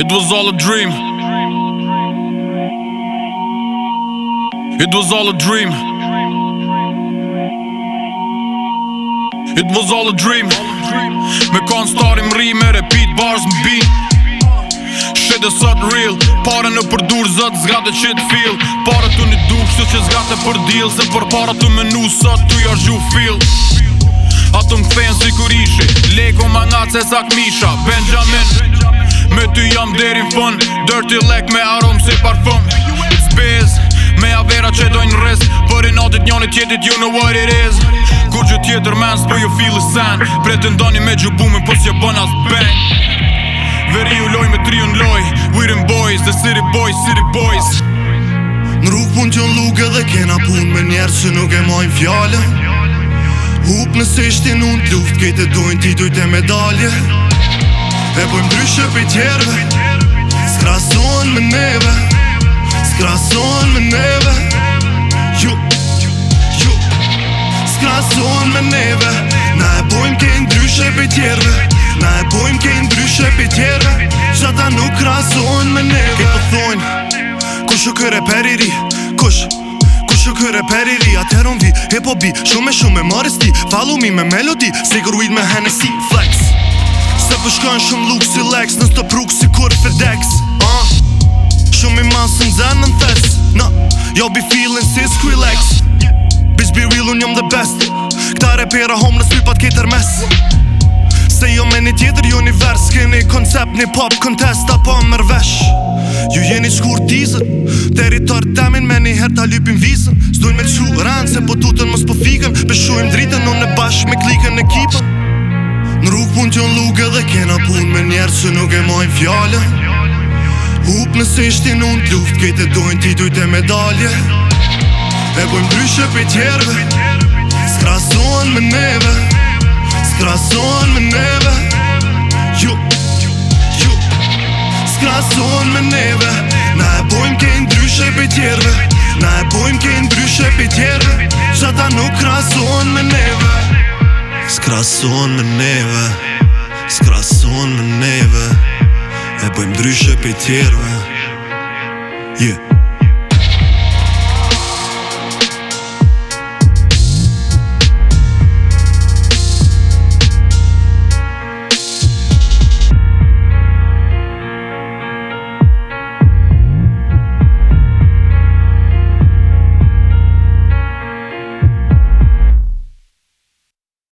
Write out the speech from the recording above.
It was all a dream It was all a dream It was all a dream Me kanë starim ri me repeat bars më bin e sot real Pare në përdur zët zgat e shit feel Pare tu një duf që zgat e për deal Se për para tu menu sot tu ja zhu feel Atëm këthejnë si kur ishi Leko ma nga cesak misha Benjamin Me ty jam deri fun Dirty lek me arom si parfum Spiz Me a vera që dojnë rris Për i natit njën e tjetit you know what it is Kur që tjetër men s'po ju fill i sen Pretendoni me gjubu me pos që bën as bank Veri u loj me tri un në loj Wearing boys, the city boys, city boys Në rrug pun që në dhe kena pun Me njerë që nuk e mojnë fjallën Hup nëse ishtin unë të luft Kejtë e dojnë ti dojnë të medalje Dhe bojmë dryshe për tjerëve Skrason me neve Skrason me neve Ju, ju, ju Skrason me neve Na e bojmë kejnë dryshe për tjerëve Na e bojmë kejnë dryshe për tjerëve Qa nuk krason me neve Këtë pëthojnë po Kush u kërë e periri Kush Kush u kërë e periri ri A tërën vi Hip-hop bi Shume shume marës ti Follow me me melodi Sigur weed me Hennessy Flex Se përshkën po shumë lukë si leks Në stop rukë si kur FedEx uh, ah, Shumë i masë në zënë në thes no, You'll be feeling si Skrillex Bitch be real unë jom the best Kta repera home në spipat këtër mes Se jo me një tjetër univers Keni koncept një pop contest Apo më mërvesh Ju jeni shkur tizën Teritor temin me një her ta lypim vizën Sdojnë me që se po tutën mos po fikën Beshujmë dritën unë e bashkë me klikën e kipën pun që në lukë dhe kena pun me njerë që nuk e mojnë fjallën Hup nëse ishti unë t'luft, kejtë e dojnë ti e medalje E bojmë dryshe pe tjerve, s'krasohen me neve, s'krasohen me neve Ju, ju, s'krasohen me neve Na e bojmë kejnë dryshe pe tjerve, na e bojmë kejnë dryshe pe tjerve Qa ta nuk krasohen me neve, s'krasohen me neve S'krason me neve E bëjmë dryshe pëj tjerve Yeah